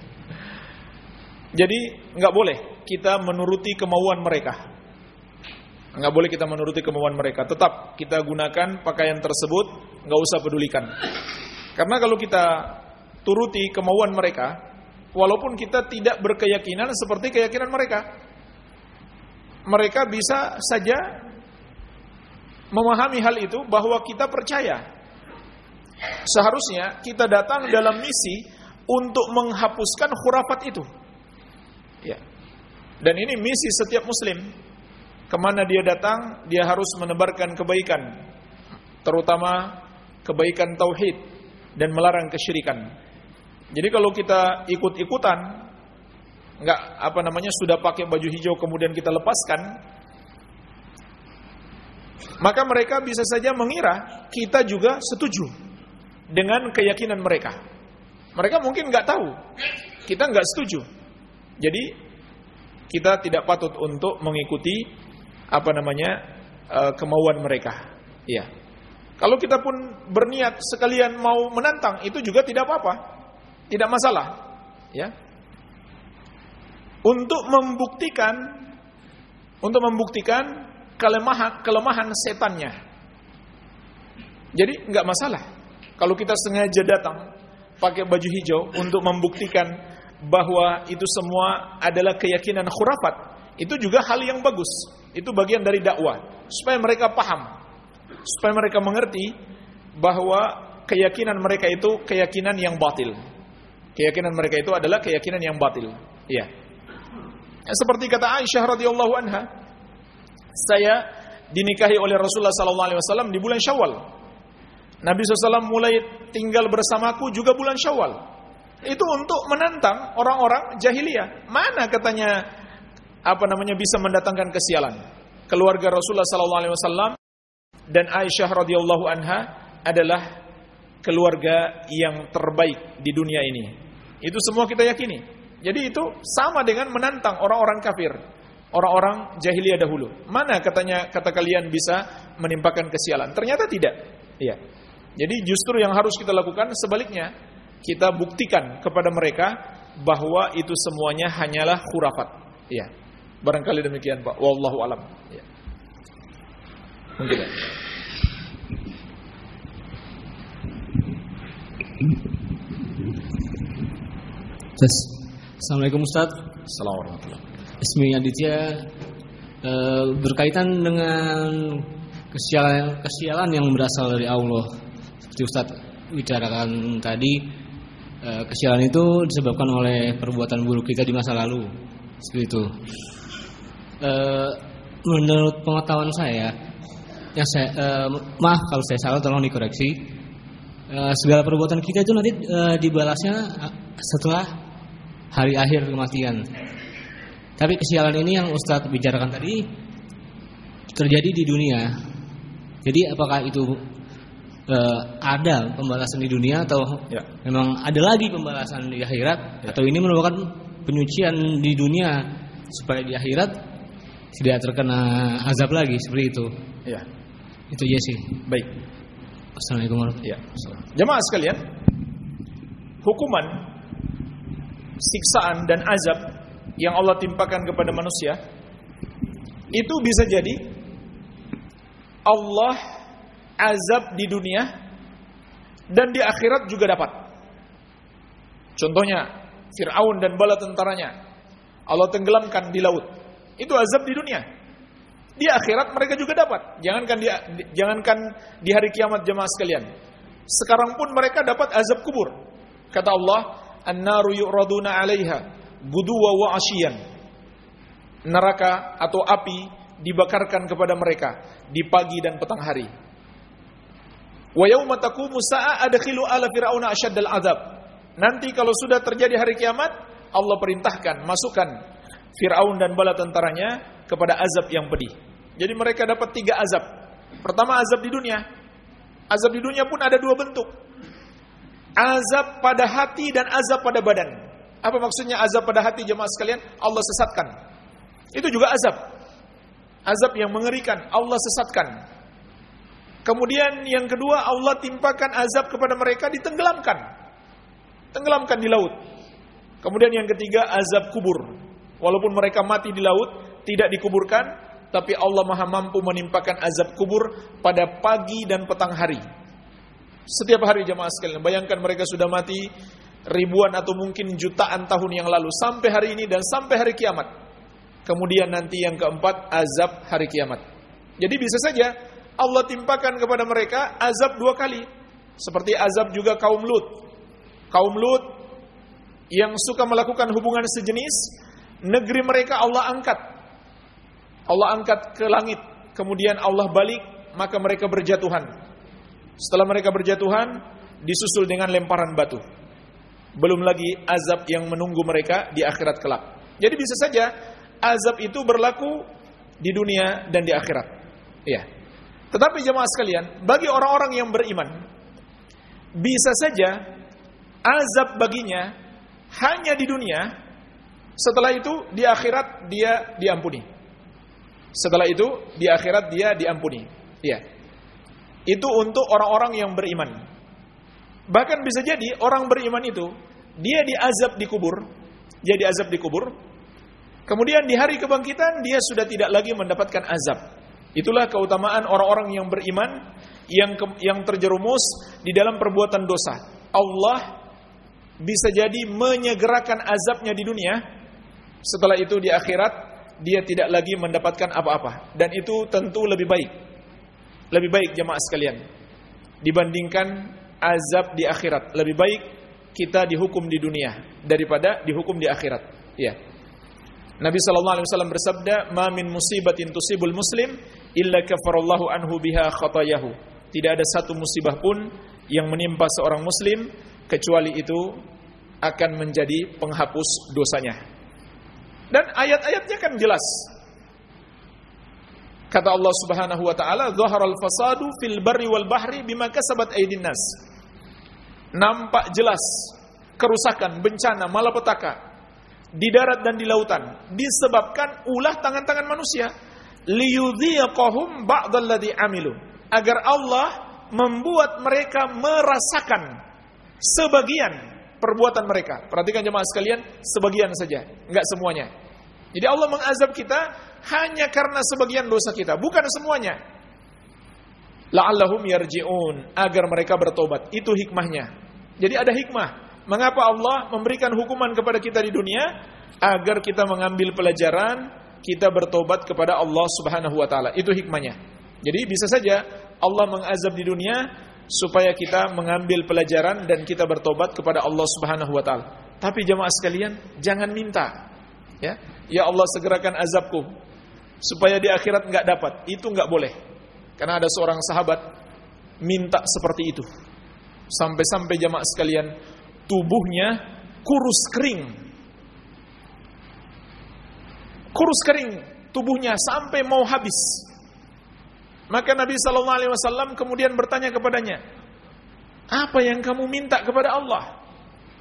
Jadi nggak boleh kita menuruti kemauan mereka. Nggak boleh kita menuruti kemauan mereka. Tetap kita gunakan pakaian tersebut, nggak usah pedulikan. Karena kalau kita turuti kemauan mereka, walaupun kita tidak berkeyakinan seperti keyakinan mereka, mereka bisa saja memahami hal itu bahwa kita percaya. Seharusnya kita datang dalam misi untuk menghapuskan khurafat itu. Ya. Dan ini misi setiap muslim. Ke mana dia datang, dia harus menebarkan kebaikan. Terutama kebaikan tauhid dan melarang kesyirikan. Jadi kalau kita ikut-ikutan, nggak apa namanya sudah pakai baju hijau kemudian kita lepaskan, maka mereka bisa saja mengira kita juga setuju dengan keyakinan mereka. Mereka mungkin nggak tahu, kita nggak setuju. Jadi kita tidak patut untuk mengikuti apa namanya eh, kemauan mereka. Iya. Kalau kita pun berniat sekalian mau menantang itu juga tidak apa-apa. Tidak masalah. Ya. Untuk membuktikan untuk membuktikan kelemahan kelemahan setannya. Jadi nggak masalah. Kalau kita sengaja datang pakai baju hijau untuk membuktikan bahwa itu semua adalah keyakinan khurafat, itu juga hal yang bagus. Itu bagian dari dakwah supaya mereka paham, supaya mereka mengerti bahwa keyakinan mereka itu keyakinan yang batil. Keyakinan mereka itu adalah keyakinan yang batil. Iya. Ya, seperti kata Aisyah radhiyallahu anha, saya dinikahi oleh Rasulullah sallallahu alaihi wasallam di bulan Syawal. Nabi SAW mulai tinggal bersamaku juga bulan Syawal. Itu untuk menantang orang-orang jahiliyah. Mana katanya apa namanya bisa mendatangkan kesialan? Keluarga Rasulullah wasallam dan Aisyah radhiyallahu anha adalah keluarga yang terbaik di dunia ini. Itu semua kita yakini. Jadi itu sama dengan menantang orang-orang kafir, orang-orang jahiliyah dahulu. Mana katanya kata kalian bisa menimpakan kesialan? Ternyata tidak. Iya. Jadi justru yang harus kita lakukan sebaliknya, kita buktikan kepada mereka bahwa itu semuanya hanyalah khurafat. Iya. Barangkali demikian Pak. Wallahu alam. Ya. Mungkin. Ya. Tes. Assalamualaikum Ustaz. Assalamualaikum Ismi Aditya e, berkaitan dengan kesialan kesialan yang berasal dari Allah. Seperti Ustaz bicarakan tadi, e, kesialan itu disebabkan oleh perbuatan buruk kita di masa lalu. Seperti itu. E, menurut pengetahuan saya, yang saya e, maaf kalau saya salah tolong dikoreksi. E, segala perbuatan kita itu nanti e, dibalasnya setelah hari akhir kematian. Tapi kesialan ini yang Ustadz bicarakan tadi terjadi di dunia. Jadi apakah itu e, ada pembalasan di dunia atau Ya. memang ada lagi pembalasan di akhirat Ya. atau ini merupakan penyucian di dunia supaya di akhirat tidak terkena azab lagi seperti itu. Ya. Itu aja sih. Baik. Assalamualaikum warahmatullahi Ya. Jemaah sekalian, hukuman siksaan dan azab yang Allah timpakan kepada manusia itu bisa jadi Allah azab di dunia dan di akhirat juga dapat. Contohnya Fir'aun dan bala tentaranya Allah tenggelamkan di laut. Itu azab di dunia. Di akhirat mereka juga dapat. Jangankan di jangankan di hari kiamat jemaah sekalian. Sekarang pun mereka dapat azab kubur. Kata Allah, "An-naru yu'raduna 'alaiha guduwa wa ashiyan." neraka atau api dibakarkan kepada mereka di pagi dan petang hari. Wa yauma taqumu sa'a adkhilu ala fir'auna asyaddal azab. Nanti kalau sudah terjadi hari kiamat, Allah perintahkan masukkan Firaun dan bala tentaranya kepada azab yang pedih. Jadi mereka dapat tiga azab. Pertama azab di dunia. Azab di dunia pun ada dua bentuk. Azab pada hati dan azab pada badan. Apa maksudnya azab pada hati jemaah sekalian? Allah sesatkan. Itu juga azab. Azab yang mengerikan, Allah sesatkan. Kemudian yang kedua Allah timpakan azab kepada mereka ditenggelamkan. Tenggelamkan di laut. Kemudian yang ketiga azab kubur. Walaupun mereka mati di laut, tidak dikuburkan, tapi Allah Maha mampu menimpakan azab kubur pada pagi dan petang hari. Setiap hari jemaah sekalian, bayangkan mereka sudah mati ribuan atau mungkin jutaan tahun yang lalu sampai hari ini dan sampai hari kiamat. Kemudian nanti yang keempat azab hari kiamat. Jadi bisa saja Allah timpakan kepada mereka azab dua kali. Seperti azab juga kaum Lut. Kaum Lut yang suka melakukan hubungan sejenis, negeri mereka Allah angkat. Allah angkat ke langit, kemudian Allah balik, maka mereka berjatuhan. Setelah mereka berjatuhan, disusul dengan lemparan batu. Belum lagi azab yang menunggu mereka di akhirat kelak. Jadi bisa saja azab itu berlaku di dunia dan di akhirat. Iya. Tetapi jemaah sekalian, bagi orang-orang yang beriman, bisa saja azab baginya hanya di dunia, setelah itu di akhirat dia diampuni. Setelah itu di akhirat dia diampuni. Ya. Itu untuk orang-orang yang beriman. Bahkan bisa jadi orang beriman itu dia diazab di kubur, dia diazab di kubur. Kemudian di hari kebangkitan dia sudah tidak lagi mendapatkan azab. Itulah keutamaan orang-orang yang beriman yang ke, yang terjerumus di dalam perbuatan dosa. Allah bisa jadi menyegerakan azabnya di dunia. Setelah itu di akhirat dia tidak lagi mendapatkan apa-apa dan itu tentu lebih baik. Lebih baik jemaah sekalian dibandingkan azab di akhirat. Lebih baik kita dihukum di dunia daripada dihukum di akhirat. Ya. Nabi sallallahu alaihi wasallam bersabda, "Ma min musibatin tusibul muslim illa kafarallahu anhu biha khatayahu." Tidak ada satu musibah pun yang menimpa seorang muslim kecuali itu akan menjadi penghapus dosanya. Dan ayat-ayatnya kan jelas. Kata Allah Subhanahu wa taala, "Dhaharal fasadu fil barri wal bahri bima kasabat aydin nas." Nampak jelas kerusakan, bencana, malapetaka di darat dan di lautan disebabkan ulah tangan-tangan manusia liyudhiqahum ba'dalladzi amilu agar Allah membuat mereka merasakan sebagian perbuatan mereka. Perhatikan jemaah sekalian, sebagian saja, enggak semuanya. Jadi Allah mengazab kita hanya karena sebagian dosa kita, bukan semuanya. La'allahum yarji'un, agar mereka bertobat. Itu hikmahnya. Jadi ada hikmah. Mengapa Allah memberikan hukuman kepada kita di dunia? Agar kita mengambil pelajaran, kita bertobat kepada Allah Subhanahu wa taala. Itu hikmahnya. Jadi bisa saja Allah mengazab di dunia supaya kita mengambil pelajaran dan kita bertobat kepada Allah Subhanahu wa taala. Tapi jemaah sekalian, jangan minta. Ya, ya Allah segerakan azabku supaya di akhirat enggak dapat. Itu enggak boleh. Karena ada seorang sahabat minta seperti itu. Sampai-sampai jemaah sekalian tubuhnya kurus kering. Kurus kering tubuhnya sampai mau habis. Maka Nabi sallallahu alaihi wasallam kemudian bertanya kepadanya, "Apa yang kamu minta kepada Allah?"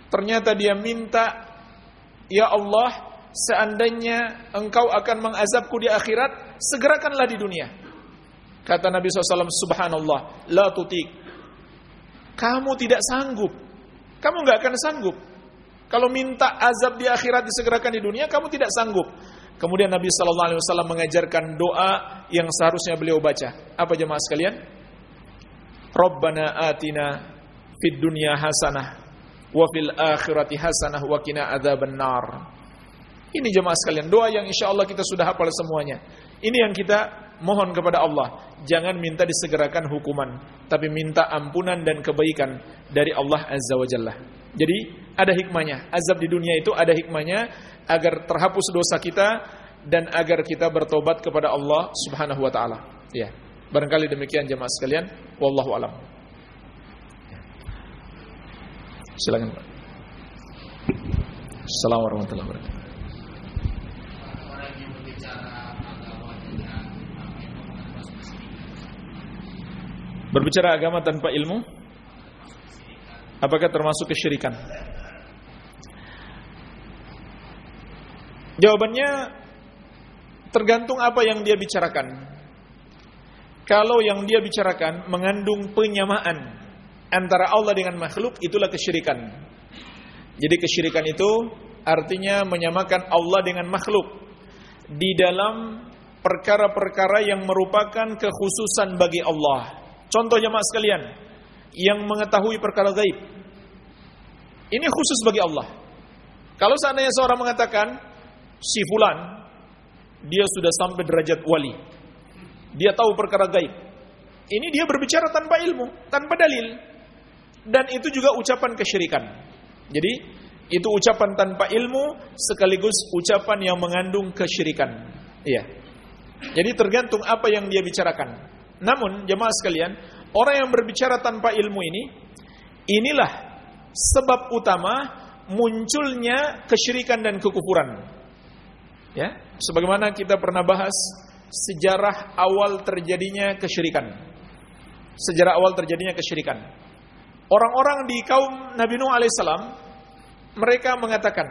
Ternyata dia minta, "Ya Allah, seandainya engkau akan mengazabku di akhirat, segerakanlah di dunia." Kata Nabi SAW, Subhanallah, la tutik. Kamu tidak sanggup. Kamu nggak akan sanggup. Kalau minta azab di akhirat disegerakan di dunia, kamu tidak sanggup. Kemudian Nabi Wasallam mengajarkan doa yang seharusnya beliau baca. Apa jemaah sekalian? Rabbana atina fid dunya hasanah wa fil akhirati hasanah wa qina adzabannar. Ini jemaah sekalian doa yang insya Allah kita sudah hafal semuanya. Ini yang kita mohon kepada Allah. Jangan minta disegerakan hukuman, tapi minta ampunan dan kebaikan dari Allah Azza wa Jalla. Jadi ada hikmahnya. Azab di dunia itu ada hikmahnya agar terhapus dosa kita dan agar kita bertobat kepada Allah Subhanahu wa taala. Ya. Barangkali demikian jemaah sekalian, wallahu alam. Silakan Pak. Assalamualaikum warahmatullahi wabarakatuh. Berbicara agama tanpa ilmu Apakah termasuk kesyirikan? Jawabannya Tergantung apa yang dia bicarakan. Kalau yang dia bicarakan Mengandung penyamaan Antara Allah dengan makhluk Itulah kesyirikan. Jadi kesyirikan itu Artinya menyamakan Allah dengan makhluk Di dalam Perkara-perkara yang merupakan Kekhususan bagi Allah Contoh jemaah sekalian yang mengetahui perkara gaib. Ini khusus bagi Allah. Kalau seandainya seorang mengatakan si fulan dia sudah sampai derajat wali. Dia tahu perkara gaib. Ini dia berbicara tanpa ilmu, tanpa dalil. Dan itu juga ucapan kesyirikan. Jadi itu ucapan tanpa ilmu sekaligus ucapan yang mengandung kesyirikan. Iya. Jadi tergantung apa yang dia bicarakan. Namun jemaah sekalian, orang yang berbicara tanpa ilmu ini, inilah sebab utama munculnya kesyirikan dan kekufuran. Ya, sebagaimana kita pernah bahas sejarah awal terjadinya kesyirikan. Sejarah awal terjadinya kesyirikan. Orang-orang di kaum Nabi Nuh alaihissalam mereka mengatakan,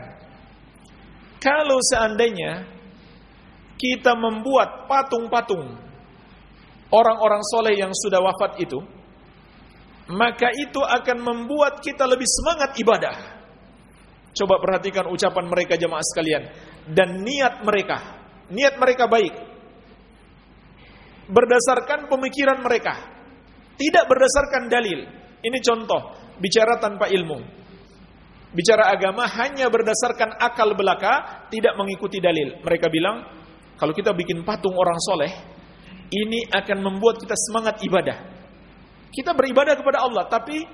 kalau seandainya kita membuat patung-patung orang-orang soleh yang sudah wafat itu, maka itu akan membuat kita lebih semangat ibadah. Coba perhatikan ucapan mereka jemaah sekalian dan niat mereka. Niat mereka baik. Berdasarkan pemikiran mereka. Tidak berdasarkan dalil. Ini contoh bicara tanpa ilmu. Bicara agama hanya berdasarkan akal belaka, tidak mengikuti dalil. Mereka bilang, kalau kita bikin patung orang soleh, ini akan membuat kita semangat ibadah. Kita beribadah kepada Allah, tapi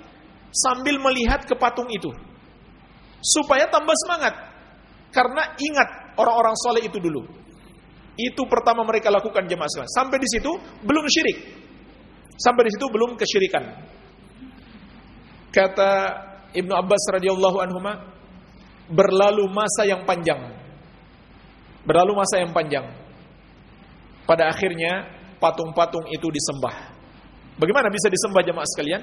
sambil melihat ke patung itu. Supaya tambah semangat. Karena ingat orang-orang soleh itu dulu. Itu pertama mereka lakukan jemaah sekalian. Sampai di situ belum syirik. Sampai di situ belum kesyirikan. Kata Ibnu Abbas radhiyallahu anhu berlalu masa yang panjang. Berlalu masa yang panjang. Pada akhirnya patung-patung itu disembah. Bagaimana bisa disembah jemaah sekalian?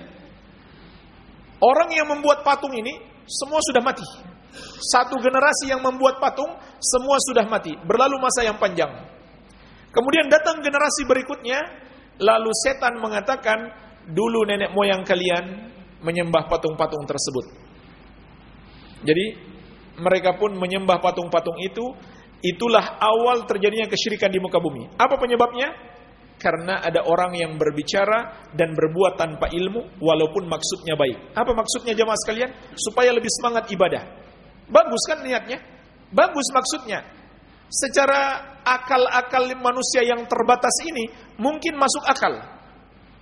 Orang yang membuat patung ini semua sudah mati. Satu generasi yang membuat patung semua sudah mati. Berlalu masa yang panjang. Kemudian datang generasi berikutnya, lalu setan mengatakan, dulu nenek moyang kalian menyembah patung-patung tersebut. Jadi mereka pun menyembah patung-patung itu, itulah awal terjadinya kesyirikan di muka bumi. Apa penyebabnya? Karena ada orang yang berbicara dan berbuat tanpa ilmu walaupun maksudnya baik. Apa maksudnya jemaah sekalian? Supaya lebih semangat ibadah. Bagus kan niatnya? Bagus maksudnya. Secara akal-akal manusia yang terbatas ini mungkin masuk akal.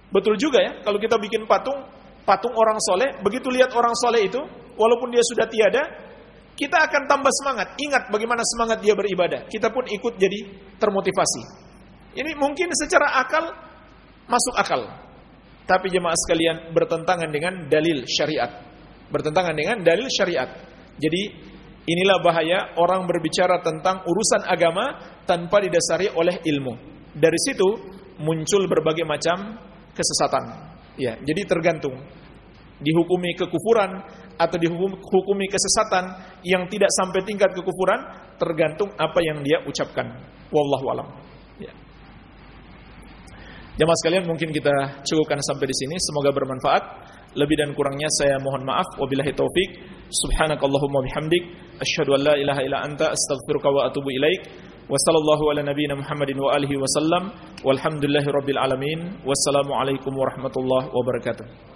Betul juga ya, kalau kita bikin patung, patung orang soleh, begitu lihat orang soleh itu, walaupun dia sudah tiada, kita akan tambah semangat. Ingat bagaimana semangat dia beribadah. Kita pun ikut jadi termotivasi. Ini mungkin secara akal masuk akal. Tapi jemaah sekalian bertentangan dengan dalil syariat. Bertentangan dengan dalil syariat. Jadi inilah bahaya orang berbicara tentang urusan agama tanpa didasari oleh ilmu. Dari situ muncul berbagai macam kesesatan. Ya, jadi tergantung dihukumi kekufuran atau dihukumi kesesatan yang tidak sampai tingkat kekufuran tergantung apa yang dia ucapkan. Wallahu alam. Jemaah sekalian mungkin kita cukupkan sampai di sini. Semoga bermanfaat. Lebih dan kurangnya saya mohon maaf. Wabillahi taufik. Subhanakallahumma bihamdik. Asyhadu an la ilaha illa anta astaghfiruka wa atubu ilaik. Wa sallallahu ala nabiyyina Muhammadin wa alihi wa sallam. Walhamdulillahi rabbil alamin. Wassalamualaikum warahmatullahi wabarakatuh.